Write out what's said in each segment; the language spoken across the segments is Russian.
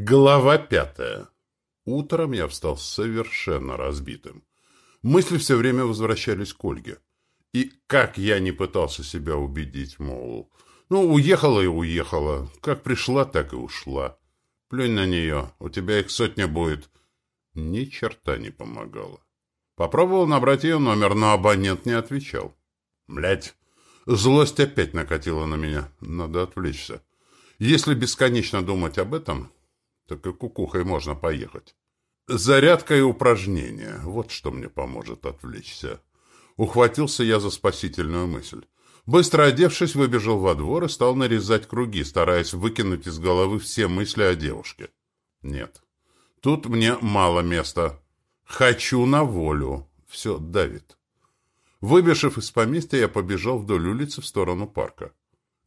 Глава пятая. Утром я встал совершенно разбитым. Мысли все время возвращались к Ольге. И как я не пытался себя убедить, мол, ну, уехала и уехала. Как пришла, так и ушла. Плюнь на нее, у тебя их сотня будет. Ни черта не помогало. Попробовал набрать ее номер, но абонент не отвечал. Блять, злость опять накатила на меня. Надо отвлечься. Если бесконечно думать об этом, так и кукухой можно поехать. Зарядка и упражнения. Вот что мне поможет отвлечься. Ухватился я за спасительную мысль. Быстро одевшись, выбежал во двор и стал нарезать круги, стараясь выкинуть из головы все мысли о девушке. Нет, тут мне мало места. Хочу на волю. Все давит. Выбежав из поместья, я побежал вдоль улицы в сторону парка.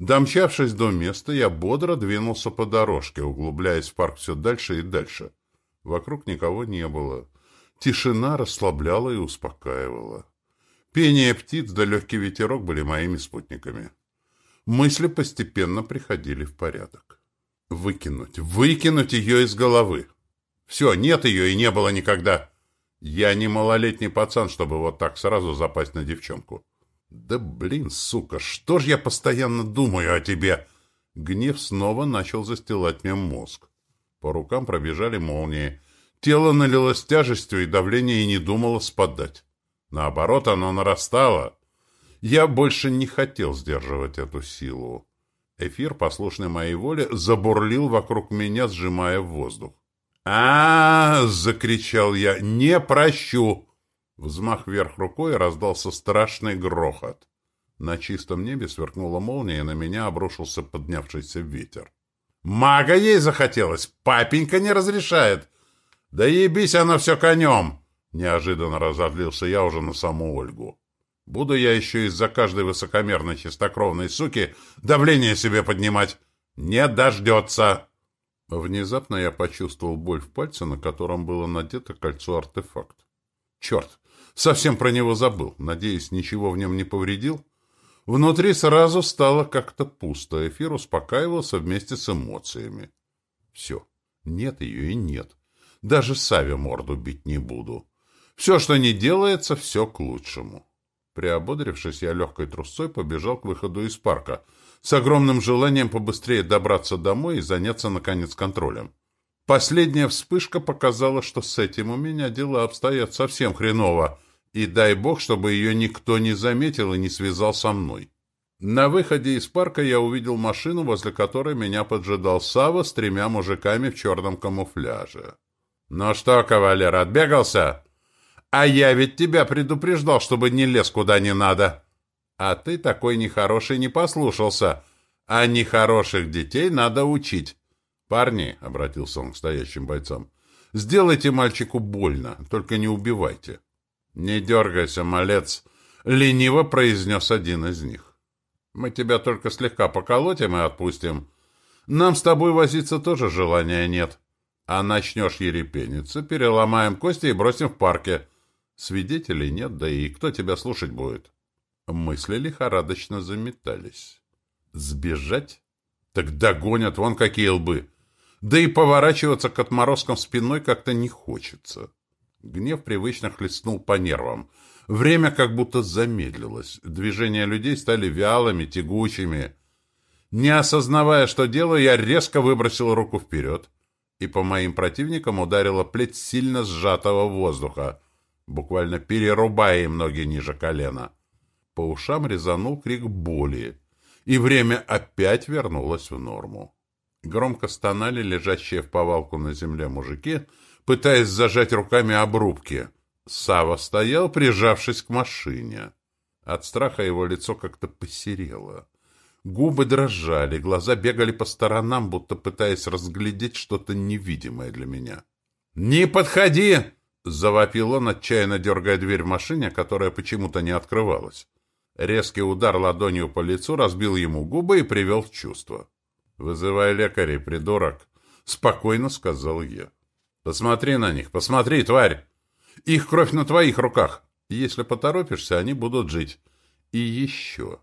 Домчавшись до места, я бодро двинулся по дорожке, углубляясь в парк все дальше и дальше. Вокруг никого не было. Тишина расслабляла и успокаивала. Пение птиц да легкий ветерок были моими спутниками. Мысли постепенно приходили в порядок. Выкинуть, выкинуть ее из головы. Все, нет ее и не было никогда. Я не малолетний пацан, чтобы вот так сразу запасть на девчонку. «Да блин, сука, что ж я постоянно думаю о тебе?» Гнев снова начал застилать мне мозг. По рукам пробежали молнии. Тело налилось тяжестью, и давление и не думало спадать. Наоборот, оно нарастало. Я больше не хотел сдерживать эту силу. Эфир, послушный моей воле, забурлил вокруг меня, сжимая воздух. а, -а, -а закричал я. «Не прощу!» Взмах вверх рукой раздался страшный грохот. На чистом небе сверкнула молния, и на меня обрушился поднявшийся ветер. «Мага ей захотелось! Папенька не разрешает! Да ебись она все конем!» Неожиданно разозлился я уже на саму Ольгу. «Буду я еще из-за каждой высокомерной чистокровной суки давление себе поднимать! Не дождется!» Внезапно я почувствовал боль в пальце, на котором было надето кольцо-артефакт. «Черт! Совсем про него забыл. Надеюсь, ничего в нем не повредил. Внутри сразу стало как-то пусто. Эфир успокаивался вместе с эмоциями. Все. Нет ее и нет. Даже Саве морду бить не буду. Все, что не делается, все к лучшему. Приободрившись, я легкой трусцой побежал к выходу из парка, с огромным желанием побыстрее добраться домой и заняться, наконец, контролем. Последняя вспышка показала, что с этим у меня дела обстоят совсем хреново, и дай бог, чтобы ее никто не заметил и не связал со мной. На выходе из парка я увидел машину, возле которой меня поджидал Сава с тремя мужиками в черном камуфляже. «Ну что, кавалер, отбегался? А я ведь тебя предупреждал, чтобы не лез куда не надо. А ты такой нехороший не послушался, а нехороших детей надо учить. «Парни», — обратился он к стоящим бойцам, — «сделайте мальчику больно, только не убивайте». «Не дергайся, малец», — лениво произнес один из них. «Мы тебя только слегка поколотим и отпустим. Нам с тобой возиться тоже желания нет. А начнешь ерепениться, переломаем кости и бросим в парке. Свидетелей нет, да и кто тебя слушать будет?» Мысли лихорадочно заметались. «Сбежать? Так догонят, вон какие лбы!» Да и поворачиваться к отморозкам спиной как-то не хочется. Гнев привычно хлестнул по нервам. Время как будто замедлилось. Движения людей стали вялыми, тягучими. Не осознавая, что делаю, я резко выбросил руку вперед, и по моим противникам ударила плеть сильно сжатого воздуха, буквально перерубая им ноги ниже колена. По ушам резанул крик боли, и время опять вернулось в норму. Громко стонали лежащие в повалку на земле мужики, пытаясь зажать руками обрубки. Сава стоял, прижавшись к машине. От страха его лицо как-то посерело. Губы дрожали, глаза бегали по сторонам, будто пытаясь разглядеть что-то невидимое для меня. «Не подходи!» — завопил он, отчаянно дергая дверь в машине, которая почему-то не открывалась. Резкий удар ладонью по лицу разбил ему губы и привел в чувство. «Вызывай лекарей, придурок!» — спокойно сказал я. «Посмотри на них, посмотри, тварь! Их кровь на твоих руках! Если поторопишься, они будут жить. И еще.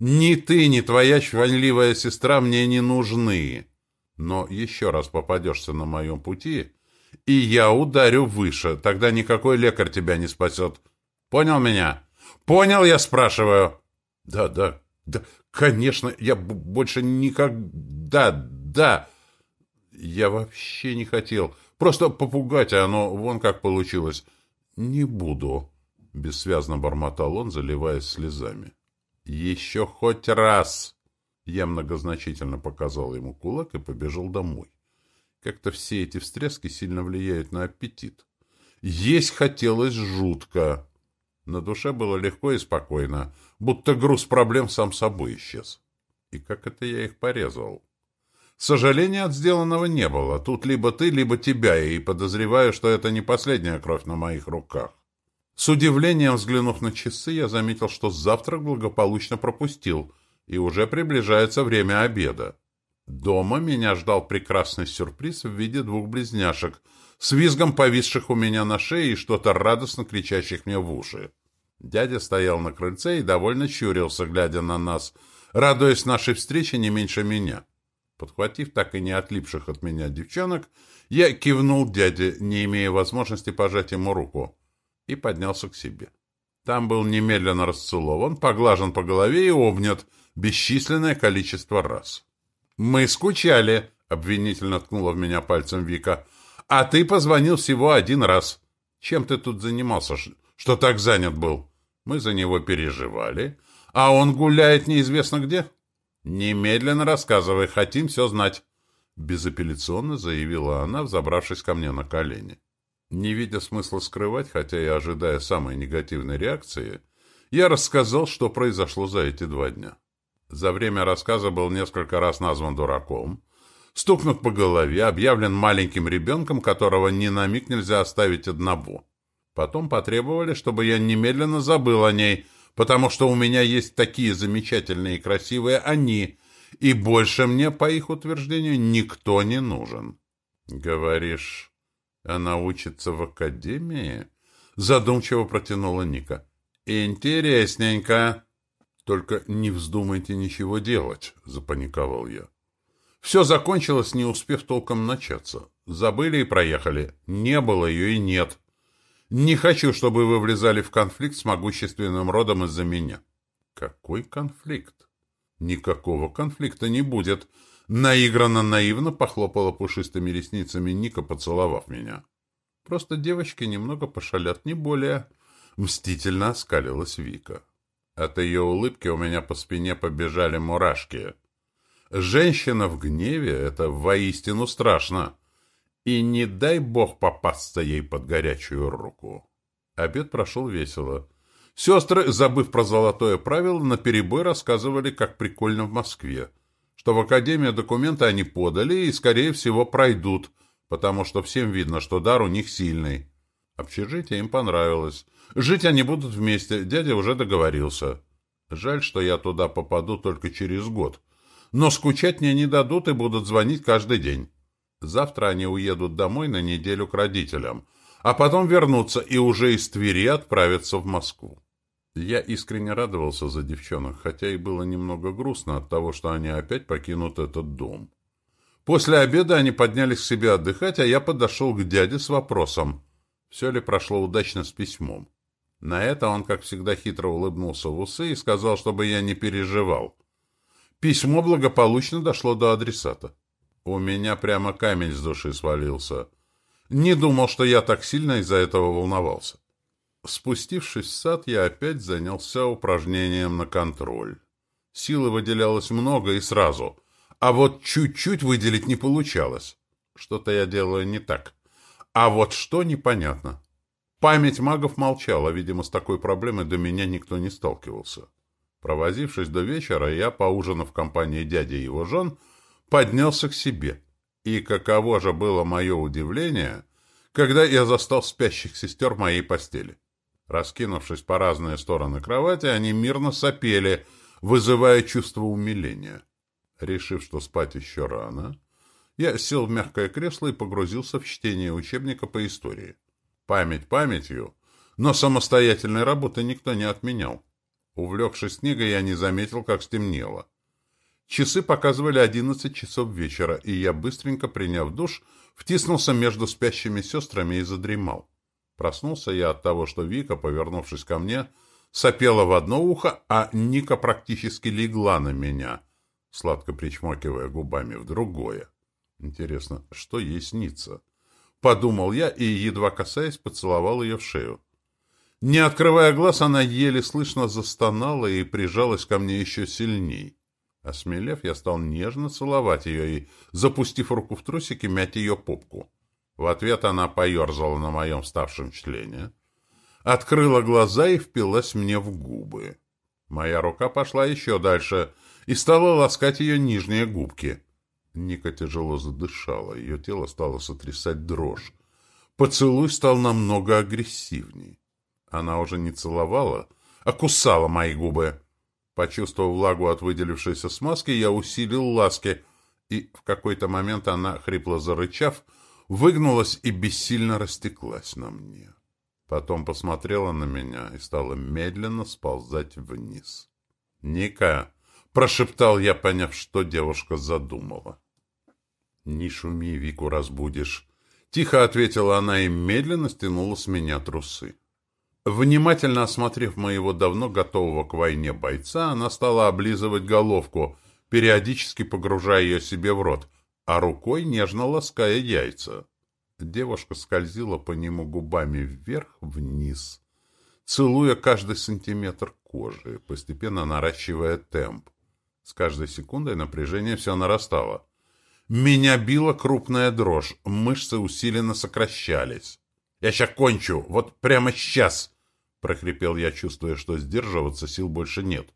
Ни ты, ни твоя чванливая сестра мне не нужны. Но еще раз попадешься на моем пути, и я ударю выше, тогда никакой лекарь тебя не спасет. Понял меня? Понял, я спрашиваю? Да, да, да, конечно, я больше никогда, да. Я вообще не хотел. Просто попугать, а оно вон как получилось. Не буду, бессвязно бормотал он, заливаясь слезами. Еще хоть раз. Я многозначительно показал ему кулак и побежал домой. Как-то все эти встряски сильно влияют на аппетит. Есть хотелось жутко. На душе было легко и спокойно, будто груз проблем сам собой исчез. И как это я их порезал? Сожаления от сделанного не было. Тут либо ты, либо тебя, и подозреваю, что это не последняя кровь на моих руках. С удивлением взглянув на часы, я заметил, что завтрак благополучно пропустил, и уже приближается время обеда. Дома меня ждал прекрасный сюрприз в виде двух близняшек, с визгом повисших у меня на шее и что-то радостно кричащих мне в уши. Дядя стоял на крыльце и довольно щурился, глядя на нас, радуясь нашей встрече не меньше меня. Подхватив так и не отлипших от меня девчонок, я кивнул дяде, не имея возможности пожать ему руку, и поднялся к себе. Там был немедленно расцелован, поглажен по голове и обнят бесчисленное количество раз. «Мы скучали», — обвинительно ткнула в меня пальцем Вика. «А ты позвонил всего один раз. Чем ты тут занимался, что так занят был?» Мы за него переживали, а он гуляет неизвестно где. «Немедленно рассказывай, хотим все знать», — безапелляционно заявила она, взобравшись ко мне на колени. Не видя смысла скрывать, хотя и ожидая самой негативной реакции, я рассказал, что произошло за эти два дня. За время рассказа был несколько раз назван дураком, стукнут по голове, объявлен маленьким ребенком, которого ни на миг нельзя оставить одного. Потом потребовали, чтобы я немедленно забыл о ней, потому что у меня есть такие замечательные и красивые они, и больше мне, по их утверждению, никто не нужен. Говоришь, она учится в академии? Задумчиво протянула Ника. Интересненько. Только не вздумайте ничего делать, запаниковал я. Все закончилось, не успев толком начаться. Забыли и проехали. Не было ее и нет. Не хочу, чтобы вы влезали в конфликт с могущественным родом из-за меня. Какой конфликт? Никакого конфликта не будет. Наигранно-наивно похлопала пушистыми ресницами Ника, поцеловав меня. Просто девочки немного пошалят, не более. Мстительно оскалилась Вика. От ее улыбки у меня по спине побежали мурашки. Женщина в гневе — это воистину страшно. И не дай бог попасться ей под горячую руку. Обед прошел весело. Сестры, забыв про золотое правило, наперебой рассказывали, как прикольно в Москве, что в Академию документы они подали и, скорее всего, пройдут, потому что всем видно, что дар у них сильный. Общежитие им понравилось. Жить они будут вместе, дядя уже договорился. Жаль, что я туда попаду только через год. Но скучать мне не дадут и будут звонить каждый день. Завтра они уедут домой на неделю к родителям, а потом вернутся и уже из Твери отправятся в Москву. Я искренне радовался за девчонок, хотя и было немного грустно от того, что они опять покинут этот дом. После обеда они поднялись к себе отдыхать, а я подошел к дяде с вопросом, все ли прошло удачно с письмом. На это он, как всегда, хитро улыбнулся в усы и сказал, чтобы я не переживал. Письмо благополучно дошло до адресата. У меня прямо камень с души свалился. Не думал, что я так сильно из-за этого волновался. Спустившись в сад, я опять занялся упражнением на контроль. Силы выделялось много и сразу, а вот чуть-чуть выделить не получалось. Что-то я делаю не так. А вот что непонятно. Память магов молчала, видимо, с такой проблемой до меня никто не сталкивался. Провозившись до вечера, я, поужинав в компании дяди и его жен, поднялся к себе. И каково же было мое удивление, когда я застал спящих сестер в моей постели. Раскинувшись по разные стороны кровати, они мирно сопели, вызывая чувство умиления. Решив, что спать еще рано, я сел в мягкое кресло и погрузился в чтение учебника по истории. Память памятью, но самостоятельной работы никто не отменял. Увлекшись книгой, я не заметил, как стемнело. Часы показывали одиннадцать часов вечера, и я, быстренько приняв душ, втиснулся между спящими сестрами и задремал. Проснулся я от того, что Вика, повернувшись ко мне, сопела в одно ухо, а Ника практически легла на меня, сладко причмокивая губами в другое. Интересно, что ей снится? Подумал я и, едва касаясь, поцеловал ее в шею. Не открывая глаз, она еле слышно застонала и прижалась ко мне еще сильней. Осмелев, я стал нежно целовать ее и, запустив руку в трусики, мять ее попку. В ответ она поерзала на моем вставшем члене, открыла глаза и впилась мне в губы. Моя рука пошла еще дальше и стала ласкать ее нижние губки. Ника тяжело задышала, ее тело стало сотрясать дрожь. Поцелуй стал намного агрессивней. Она уже не целовала, а кусала мои губы. Почувствовав влагу от выделившейся смазки, я усилил ласки, и в какой-то момент она, хрипло зарычав, выгнулась и бессильно растеклась на мне. Потом посмотрела на меня и стала медленно сползать вниз. «Ника!» — прошептал я, поняв, что девушка задумала. «Не шуми, Вику разбудишь!» Тихо ответила она и медленно стянула с меня трусы. Внимательно осмотрев моего давно готового к войне бойца, она стала облизывать головку, периодически погружая ее себе в рот, а рукой нежно лаская яйца. Девушка скользила по нему губами вверх-вниз, целуя каждый сантиметр кожи, постепенно наращивая темп. С каждой секундой напряжение все нарастало. Меня била крупная дрожь, мышцы усиленно сокращались. «Я сейчас кончу, вот прямо сейчас!» — прохрипел я, чувствуя, что сдерживаться сил больше нет.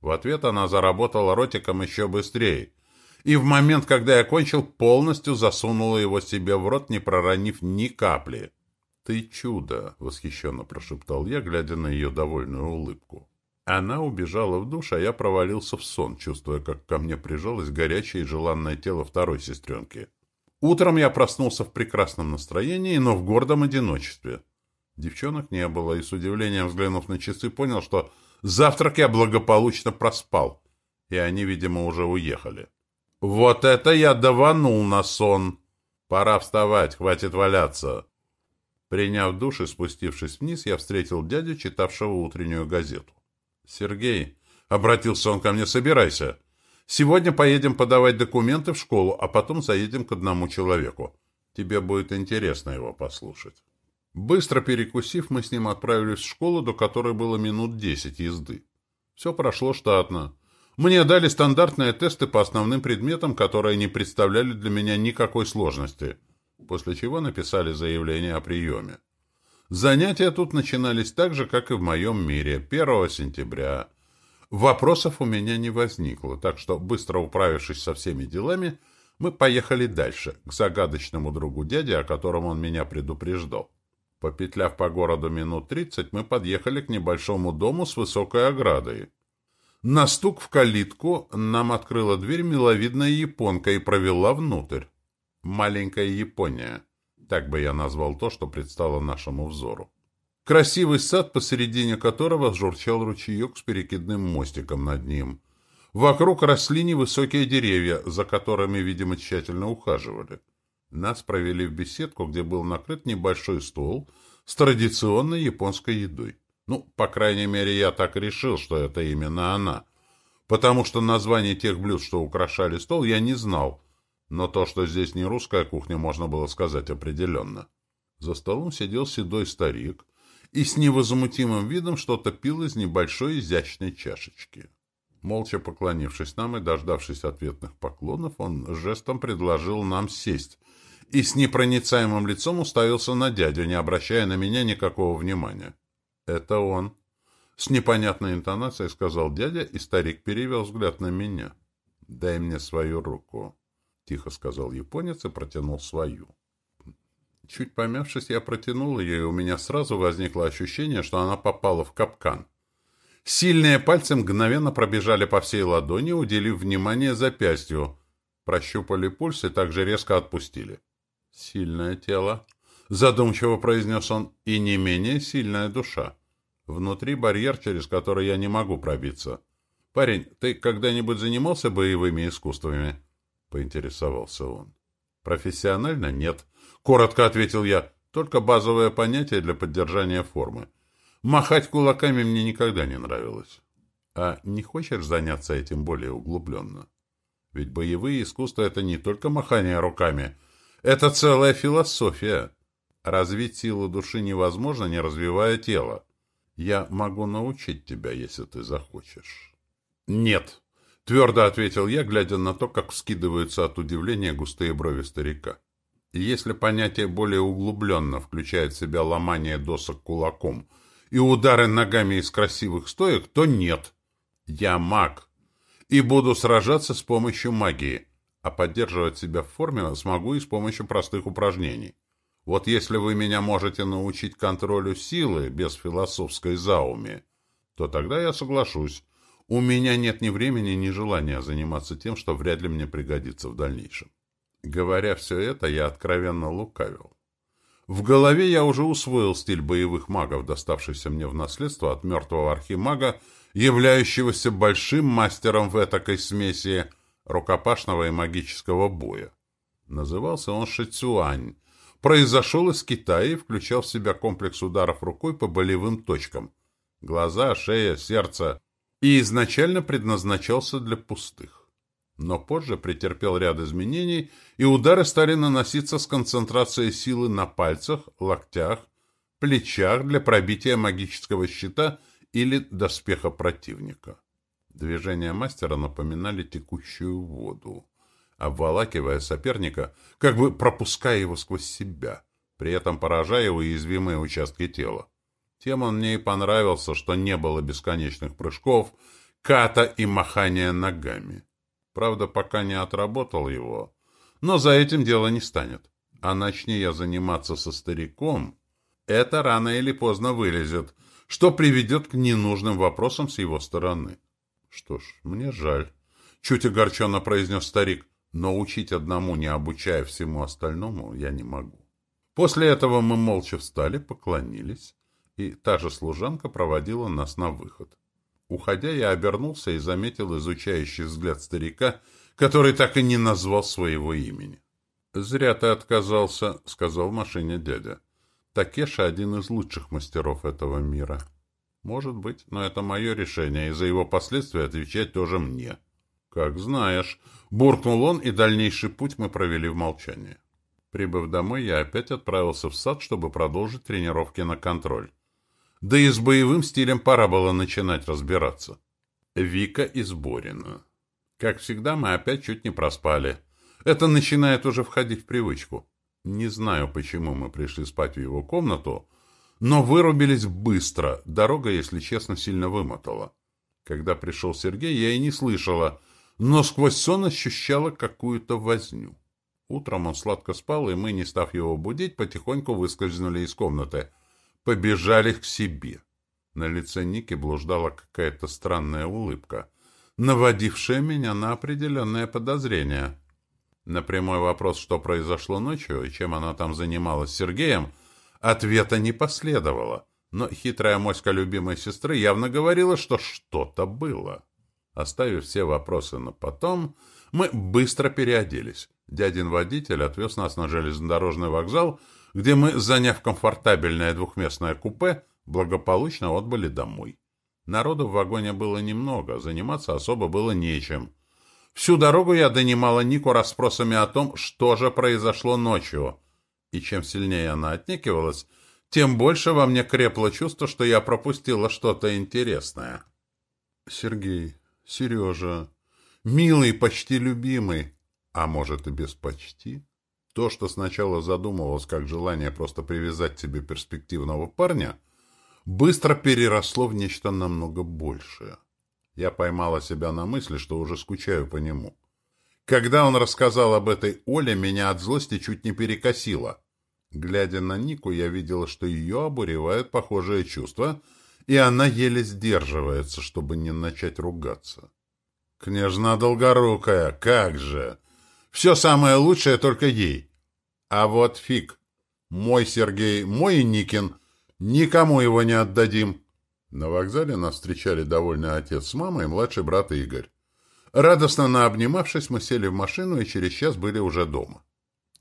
В ответ она заработала ротиком еще быстрее — и в момент, когда я кончил, полностью засунула его себе в рот, не проронив ни капли. «Ты чудо!» — восхищенно прошептал я, глядя на ее довольную улыбку. Она убежала в душ, а я провалился в сон, чувствуя, как ко мне прижалось горячее и желанное тело второй сестренки. Утром я проснулся в прекрасном настроении, но в гордом одиночестве. Девчонок не было, и с удивлением взглянув на часы, понял, что завтрак я благополучно проспал, и они, видимо, уже уехали. «Вот это я даванул на сон! Пора вставать, хватит валяться!» Приняв душ и спустившись вниз, я встретил дядю, читавшего утреннюю газету. «Сергей», — обратился он ко мне, — «собирайся. Сегодня поедем подавать документы в школу, а потом заедем к одному человеку. Тебе будет интересно его послушать». Быстро перекусив, мы с ним отправились в школу, до которой было минут десять езды. Все прошло штатно. Мне дали стандартные тесты по основным предметам, которые не представляли для меня никакой сложности, после чего написали заявление о приеме. Занятия тут начинались так же, как и в моем мире, 1 сентября. Вопросов у меня не возникло, так что, быстро управившись со всеми делами, мы поехали дальше, к загадочному другу дяди, о котором он меня предупреждал. Попетляв по городу минут тридцать, мы подъехали к небольшому дому с высокой оградой. На стук в калитку нам открыла дверь миловидная японка и провела внутрь. Маленькая Япония. Так бы я назвал то, что предстало нашему взору. Красивый сад, посередине которого журчал ручеек с перекидным мостиком над ним. Вокруг росли невысокие деревья, за которыми, видимо, тщательно ухаживали. Нас провели в беседку, где был накрыт небольшой стол с традиционной японской едой. Ну, по крайней мере, я так решил, что это именно она. Потому что название тех блюд, что украшали стол, я не знал. Но то, что здесь не русская кухня, можно было сказать определенно. За столом сидел седой старик и с невозмутимым видом что-то пил из небольшой изящной чашечки. Молча поклонившись нам и дождавшись ответных поклонов, он жестом предложил нам сесть и с непроницаемым лицом уставился на дядю, не обращая на меня никакого внимания. «Это он», — с непонятной интонацией сказал дядя, и старик перевел взгляд на меня. «Дай мне свою руку», — тихо сказал японец и протянул свою. Чуть помявшись, я протянул ее, и у меня сразу возникло ощущение, что она попала в капкан. Сильные пальцы мгновенно пробежали по всей ладони, уделив внимание запястью, прощупали пульс и также резко отпустили. «Сильное тело», задумчиво произнес он, и не менее сильная душа. Внутри барьер, через который я не могу пробиться. «Парень, ты когда-нибудь занимался боевыми искусствами?» — поинтересовался он. «Профессионально нет», — коротко ответил я. «Только базовое понятие для поддержания формы. Махать кулаками мне никогда не нравилось». «А не хочешь заняться этим более углубленно?» «Ведь боевые искусства — это не только махание руками. Это целая философия. Развить силу души невозможно, не развивая тело. Я могу научить тебя, если ты захочешь». «Нет», — твердо ответил я, глядя на то, как вскидываются от удивления густые брови старика. «Если понятие более углубленно включает в себя ломание досок кулаком и удары ногами из красивых стоек, то нет. Я маг и буду сражаться с помощью магии, а поддерживать себя в форме смогу и с помощью простых упражнений. Вот если вы меня можете научить контролю силы без философской зауми, то тогда я соглашусь, у меня нет ни времени, ни желания заниматься тем, что вряд ли мне пригодится в дальнейшем. Говоря все это, я откровенно лукавил. В голове я уже усвоил стиль боевых магов, доставшийся мне в наследство от мертвого архимага, являющегося большим мастером в этакой смеси рукопашного и магического боя. Назывался он Шицюань. Произошел из Китая и включал в себя комплекс ударов рукой по болевым точкам. Глаза, шея, сердце и изначально предназначался для пустых. Но позже претерпел ряд изменений, и удары стали наноситься с концентрацией силы на пальцах, локтях, плечах для пробития магического щита или доспеха противника. Движения мастера напоминали текущую воду, обволакивая соперника, как бы пропуская его сквозь себя, при этом поражая уязвимые участки тела. Тем он мне и понравился, что не было бесконечных прыжков, ката и махания ногами. Правда, пока не отработал его. Но за этим дело не станет. А начни я заниматься со стариком, это рано или поздно вылезет, что приведет к ненужным вопросам с его стороны. Что ж, мне жаль. Чуть огорченно произнес старик. Но учить одному, не обучая всему остальному, я не могу. После этого мы молча встали, поклонились и та же служанка проводила нас на выход. Уходя, я обернулся и заметил изучающий взгляд старика, который так и не назвал своего имени. «Зря ты отказался», — сказал машине дядя. «Такеша — один из лучших мастеров этого мира». «Может быть, но это мое решение, и за его последствия отвечать тоже мне». «Как знаешь», — буркнул он, и дальнейший путь мы провели в молчании. Прибыв домой, я опять отправился в сад, чтобы продолжить тренировки на контроль. Да и с боевым стилем пора было начинать разбираться. Вика и Сборина. Как всегда, мы опять чуть не проспали. Это начинает уже входить в привычку. Не знаю, почему мы пришли спать в его комнату, но вырубились быстро. Дорога, если честно, сильно вымотала. Когда пришел Сергей, я и не слышала, но сквозь сон ощущала какую-то возню. Утром он сладко спал, и мы, не став его будить, потихоньку выскользнули из комнаты — побежали к себе. На лице Ники блуждала какая-то странная улыбка, наводившая меня на определенное подозрение. На прямой вопрос, что произошло ночью и чем она там занималась с Сергеем, ответа не последовало, но хитрая моська любимой сестры явно говорила, что что-то было. Оставив все вопросы на потом, мы быстро переоделись. Дядин водитель отвез нас на железнодорожный вокзал, где мы, заняв комфортабельное двухместное купе, благополучно отбыли домой. Народу в вагоне было немного, заниматься особо было нечем. Всю дорогу я донимала Нику расспросами о том, что же произошло ночью. И чем сильнее она отнекивалась, тем больше во мне крепло чувство, что я пропустила что-то интересное. «Сергей, Сережа, милый, почти любимый, а может и без почти?» То, что сначала задумывалось как желание просто привязать к себе перспективного парня, быстро переросло в нечто намного большее. Я поймала себя на мысли, что уже скучаю по нему. Когда он рассказал об этой Оле, меня от злости чуть не перекосило. Глядя на Нику, я видела, что ее обуревают похожие чувства, и она еле сдерживается, чтобы не начать ругаться. «Княжна Долгорукая, как же!» Все самое лучшее только ей. А вот фиг. Мой Сергей, мой Никин. Никому его не отдадим. На вокзале нас встречали довольный отец с мамой и младший брат Игорь. Радостно наобнимавшись, мы сели в машину и через час были уже дома.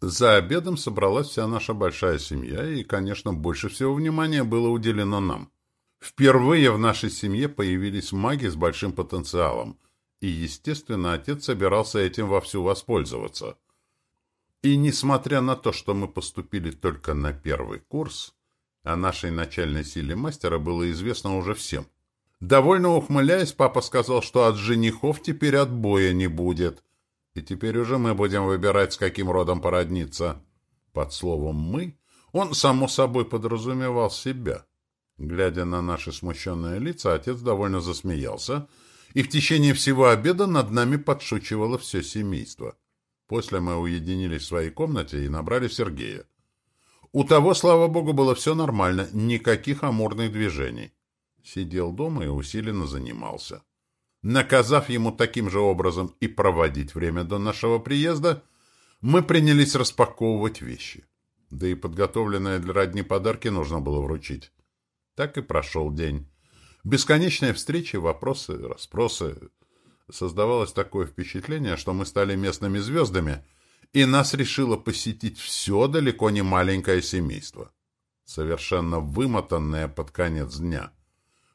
За обедом собралась вся наша большая семья, и, конечно, больше всего внимания было уделено нам. Впервые в нашей семье появились маги с большим потенциалом, и, естественно, отец собирался этим вовсю воспользоваться. И несмотря на то, что мы поступили только на первый курс, о нашей начальной силе мастера было известно уже всем. Довольно ухмыляясь, папа сказал, что от женихов теперь отбоя не будет. И теперь уже мы будем выбирать, с каким родом породниться. Под словом «мы» он, само собой, подразумевал себя. Глядя на наши смущенные лица, отец довольно засмеялся, и в течение всего обеда над нами подшучивало все семейство. После мы уединились в своей комнате и набрали Сергея. У того, слава богу, было все нормально, никаких амурных движений. Сидел дома и усиленно занимался. Наказав ему таким же образом и проводить время до нашего приезда, мы принялись распаковывать вещи. Да и подготовленные для родни подарки нужно было вручить. Так и прошел день. Бесконечные встречи, вопросы, расспросы. Создавалось такое впечатление, что мы стали местными звездами — и нас решило посетить все далеко не маленькое семейство. Совершенно вымотанное под конец дня.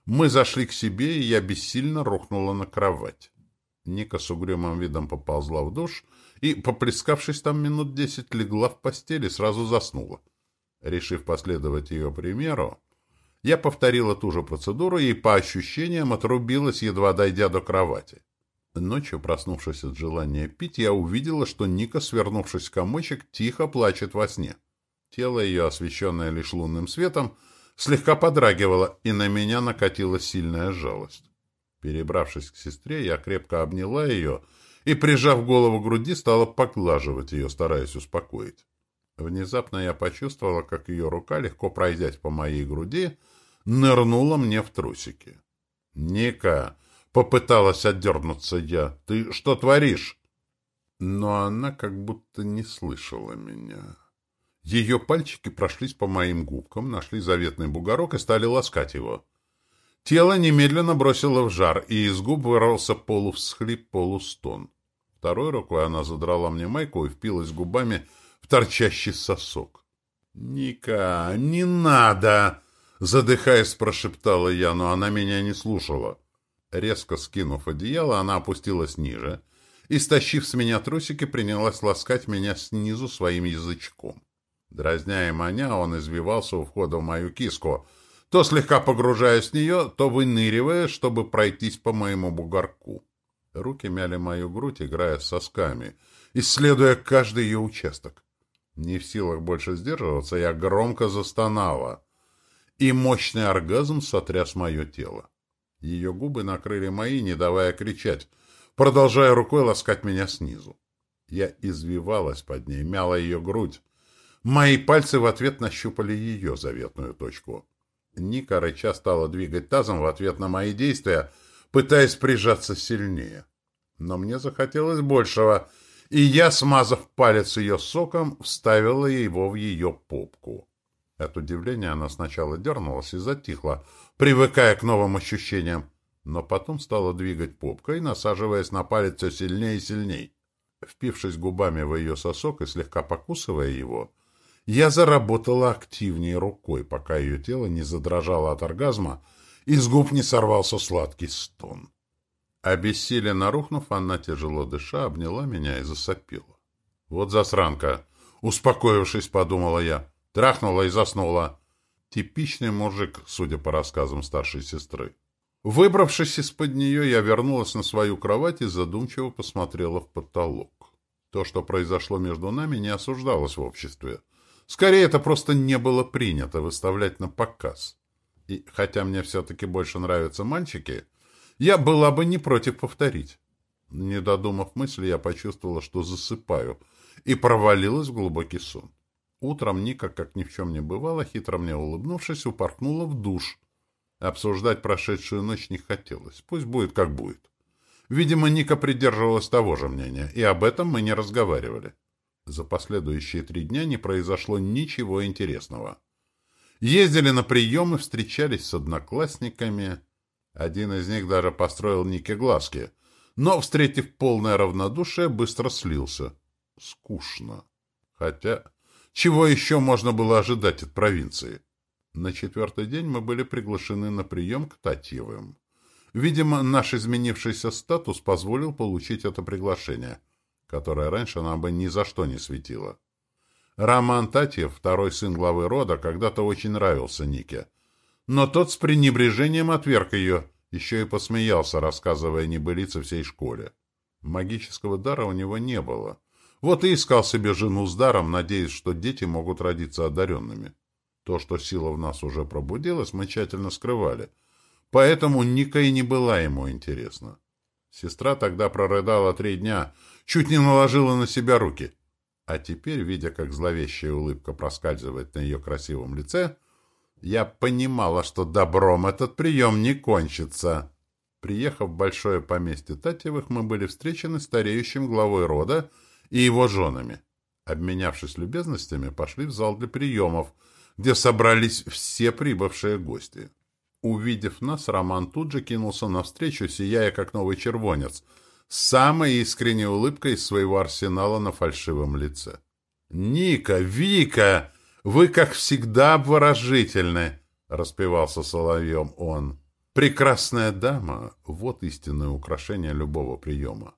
Мы зашли к себе, и я бессильно рухнула на кровать. Ника с угрюмым видом поползла в душ и, поплескавшись там минут десять, легла в постели и сразу заснула. Решив последовать ее примеру, я повторила ту же процедуру и, по ощущениям, отрубилась, едва дойдя до кровати. Ночью, проснувшись от желания пить, я увидела, что Ника, свернувшись в комочек, тихо плачет во сне. Тело ее, освещенное лишь лунным светом, слегка подрагивало, и на меня накатила сильная жалость. Перебравшись к сестре, я крепко обняла ее и, прижав голову к груди, стала поглаживать ее, стараясь успокоить. Внезапно я почувствовала, как ее рука, легко пройдясь по моей груди, нырнула мне в трусики. «Ника!» Попыталась отдернуться я. «Ты что творишь?» Но она как будто не слышала меня. Ее пальчики прошлись по моим губкам, нашли заветный бугорок и стали ласкать его. Тело немедленно бросило в жар, и из губ вырвался полувсхлип, полустон. Второй рукой она задрала мне майку и впилась губами в торчащий сосок. «Ника, не надо!» — задыхаясь, прошептала я, но она меня не слушала. Резко скинув одеяло, она опустилась ниже и, стащив с меня трусики, принялась ласкать меня снизу своим язычком. Дразня и маня, он извивался у входа в мою киску, то слегка погружаясь в нее, то выныривая, чтобы пройтись по моему бугорку. Руки мяли мою грудь, играя с сосками, исследуя каждый ее участок. Не в силах больше сдерживаться, я громко застонала, и мощный оргазм сотряс мое тело. Ее губы накрыли мои, не давая кричать, продолжая рукой ласкать меня снизу. Я извивалась под ней, мяла ее грудь. Мои пальцы в ответ нащупали ее заветную точку. Ника рыча стала двигать тазом в ответ на мои действия, пытаясь прижаться сильнее. Но мне захотелось большего, и я, смазав палец ее соком, вставила его в ее попку. От удивления она сначала дернулась и затихла, привыкая к новым ощущениям, но потом стала двигать попкой, насаживаясь на палец все сильнее и сильнее. Впившись губами в ее сосок и слегка покусывая его, я заработала активнее рукой, пока ее тело не задрожало от оргазма, и с губ не сорвался сладкий стон. Обессиленно рухнув, она, тяжело дыша, обняла меня и засопила. «Вот засранка!» Успокоившись, подумала я. Трахнула и заснула. Типичный мужик, судя по рассказам старшей сестры. Выбравшись из-под нее, я вернулась на свою кровать и задумчиво посмотрела в потолок. То, что произошло между нами, не осуждалось в обществе. Скорее, это просто не было принято выставлять на показ. И хотя мне все-таки больше нравятся мальчики, я была бы не против повторить. Не додумав мысли, я почувствовала, что засыпаю, и провалилась в глубокий сон. Утром Ника, как ни в чем не бывало, хитро мне улыбнувшись, упорхнула в душ. Обсуждать прошедшую ночь не хотелось. Пусть будет, как будет. Видимо, Ника придерживалась того же мнения, и об этом мы не разговаривали. За последующие три дня не произошло ничего интересного. Ездили на приемы, встречались с одноклассниками. Один из них даже построил Нике глазки, но, встретив полное равнодушие, быстро слился. Скучно. Хотя, чего еще можно было ожидать от провинции? На четвертый день мы были приглашены на прием к Татьевым. Видимо, наш изменившийся статус позволил получить это приглашение, которое раньше нам бы ни за что не светило. Роман Татьев, второй сын главы рода, когда-то очень нравился Нике. Но тот с пренебрежением отверг ее, еще и посмеялся, рассказывая небылицы всей школе. Магического дара у него не было. Вот и искал себе жену с даром, надеясь, что дети могут родиться одаренными. То, что сила в нас уже пробудилась, мы тщательно скрывали. Поэтому Ника и не была ему интересна. Сестра тогда прорыдала три дня, чуть не наложила на себя руки. А теперь, видя, как зловещая улыбка проскальзывает на ее красивом лице, я понимала, что добром этот прием не кончится. Приехав в большое поместье Татьевых, мы были встречены стареющим главой рода и его женами. Обменявшись любезностями, пошли в зал для приемов — где собрались все прибывшие гости. Увидев нас, Роман тут же кинулся навстречу, сияя как новый червонец, с самой искренней улыбкой из своего арсенала на фальшивом лице. «Ника! Вика! Вы, как всегда, обворожительны!» — распевался соловьем он. «Прекрасная дама — вот истинное украшение любого приема.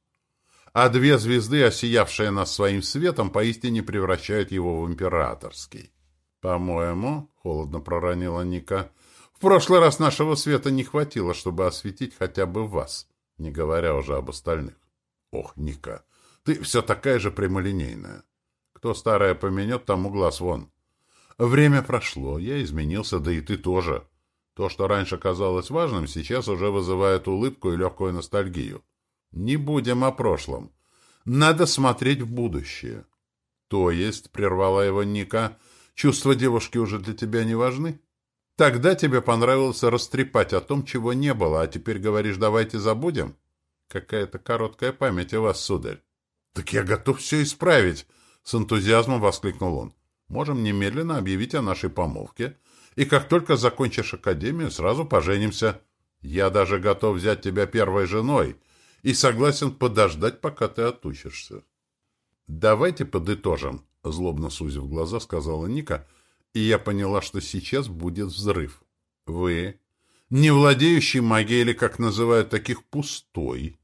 А две звезды, осиявшие нас своим светом, поистине превращают его в императорский. «По-моему», — холодно проронила Ника, — «в прошлый раз нашего света не хватило, чтобы осветить хотя бы вас, не говоря уже об остальных». «Ох, Ника, ты все такая же прямолинейная. Кто старое поменет, тому глаз вон». «Время прошло, я изменился, да и ты тоже. То, что раньше казалось важным, сейчас уже вызывает улыбку и легкую ностальгию. Не будем о прошлом. Надо смотреть в будущее». «То есть», — прервала его Ника, — Чувства девушки уже для тебя не важны? Тогда тебе понравилось растрепать о том, чего не было, а теперь говоришь, давайте забудем? Какая-то короткая память у вас, сударь. Так я готов все исправить, с энтузиазмом воскликнул он. Можем немедленно объявить о нашей помолвке, и как только закончишь академию, сразу поженимся. Я даже готов взять тебя первой женой и согласен подождать, пока ты отучишься. Давайте подытожим, Злобно сузив глаза, сказала Ника, и я поняла, что сейчас будет взрыв. Вы, не владеющий магией или, как называют таких, пустой,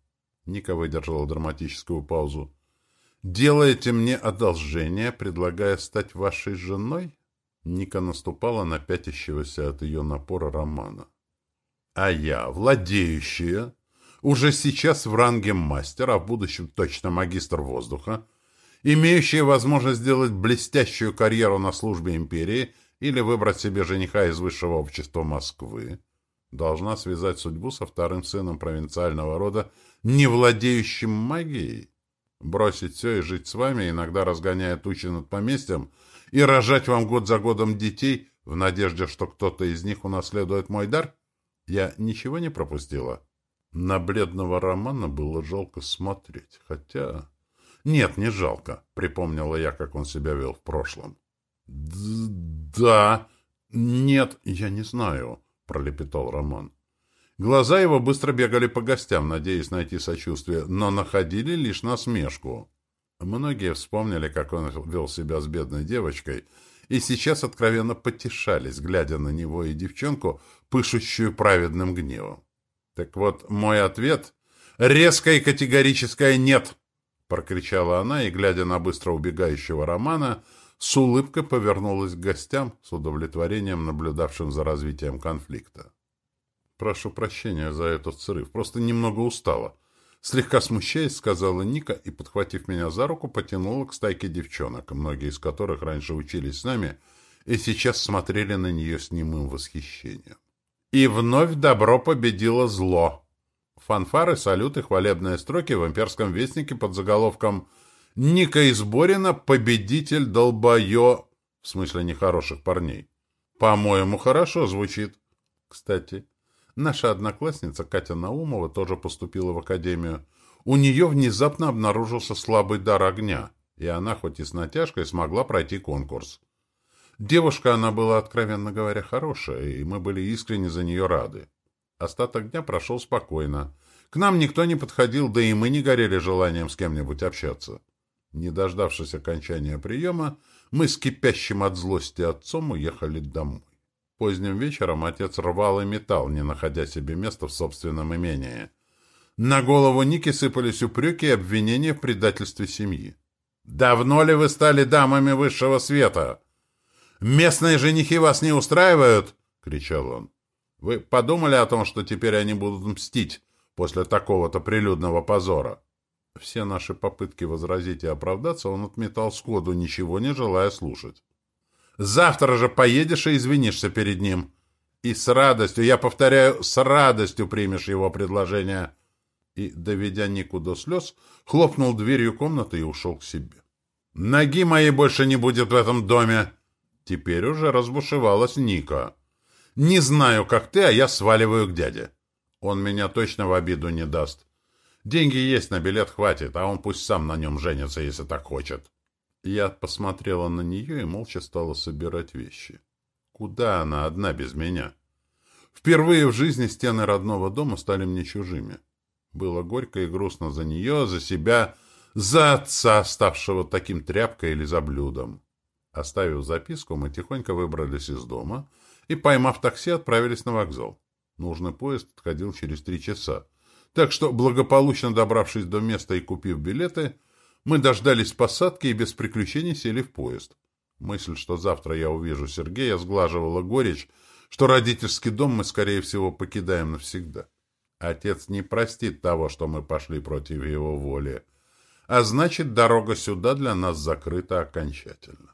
Ника выдержала драматическую паузу, делаете мне одолжение, предлагая стать вашей женой? Ника наступала на пятящегося от ее напора Романа. А я, владеющая, уже сейчас в ранге мастера, а в будущем точно магистр воздуха, имеющая возможность сделать блестящую карьеру на службе империи или выбрать себе жениха из высшего общества Москвы, должна связать судьбу со вторым сыном провинциального рода, не владеющим магией, бросить все и жить с вами, иногда разгоняя тучи над поместьем, и рожать вам год за годом детей в надежде, что кто-то из них унаследует мой дар? Я ничего не пропустила. На бледного Романа было жалко смотреть, хотя... «Нет, не жалко», — припомнила я, как он себя вел в прошлом. «Да... Нет, я не знаю», — пролепетал Роман. Глаза его быстро бегали по гостям, надеясь найти сочувствие, но находили лишь насмешку. Многие вспомнили, как он вел себя с бедной девочкой, и сейчас откровенно потешались, глядя на него и девчонку, пышущую праведным гневом. Так вот, мой ответ — резкое и категорическое «нет». — прокричала она и, глядя на быстро убегающего Романа, с улыбкой повернулась к гостям, с удовлетворением наблюдавшим за развитием конфликта. «Прошу прощения за этот срыв, просто немного устала». Слегка смущаясь, сказала Ника и, подхватив меня за руку, потянула к стайке девчонок, многие из которых раньше учились с нами и сейчас смотрели на нее с немым восхищением. И вновь добро победило зло фанфары, салюты, хвалебные строки в имперском вестнике под заголовком «Ника Изборина, победитель долбоё...» В смысле нехороших парней. По-моему, хорошо звучит. Кстати, наша одноклассница Катя Наумова тоже поступила в академию. У нее внезапно обнаружился слабый дар огня, и она, хоть и с натяжкой, смогла пройти конкурс. Девушка она была, откровенно говоря, хорошая, и мы были искренне за нее рады. Остаток дня прошел спокойно. К нам никто не подходил, да и мы не горели желанием с кем-нибудь общаться. Не дождавшись окончания приема, мы с кипящим от злости отцом уехали домой. Поздним вечером отец рвал и металл, не находя себе места в собственном имении. На голову Ники сыпались упреки и обвинения в предательстве семьи. «Давно ли вы стали дамами высшего света? Местные женихи вас не устраивают?» — кричал он. «Вы подумали о том, что теперь они будут мстить после такого-то прилюдного позора?» Все наши попытки возразить и оправдаться он отметал сходу, ничего не желая слушать. «Завтра же поедешь и извинишься перед ним. И с радостью, я повторяю, с радостью примешь его предложение». И, доведя Нику до слез, хлопнул дверью комнаты и ушел к себе. «Ноги моей больше не будет в этом доме!» Теперь уже разбушевалась Ника. «Не знаю, как ты, а я сваливаю к дяде. Он меня точно в обиду не даст. Деньги есть, на билет хватит, а он пусть сам на нем женится, если так хочет. Я посмотрела на нее и молча стала собирать вещи. Куда она одна без меня? Впервые в жизни стены родного дома стали мне чужими. Было горько и грустно за нее, за себя, за отца, ставшего таким тряпкой или за блюдом. Оставив записку, мы тихонько выбрались из дома и, поймав такси, отправились на вокзал. Нужный поезд отходил через три часа. Так что, благополучно добравшись до места и купив билеты, мы дождались посадки и без приключений сели в поезд. Мысль, что завтра я увижу Сергея, сглаживала горечь, что родительский дом мы, скорее всего, покидаем навсегда. Отец не простит того, что мы пошли против его воли, а значит, дорога сюда для нас закрыта окончательно.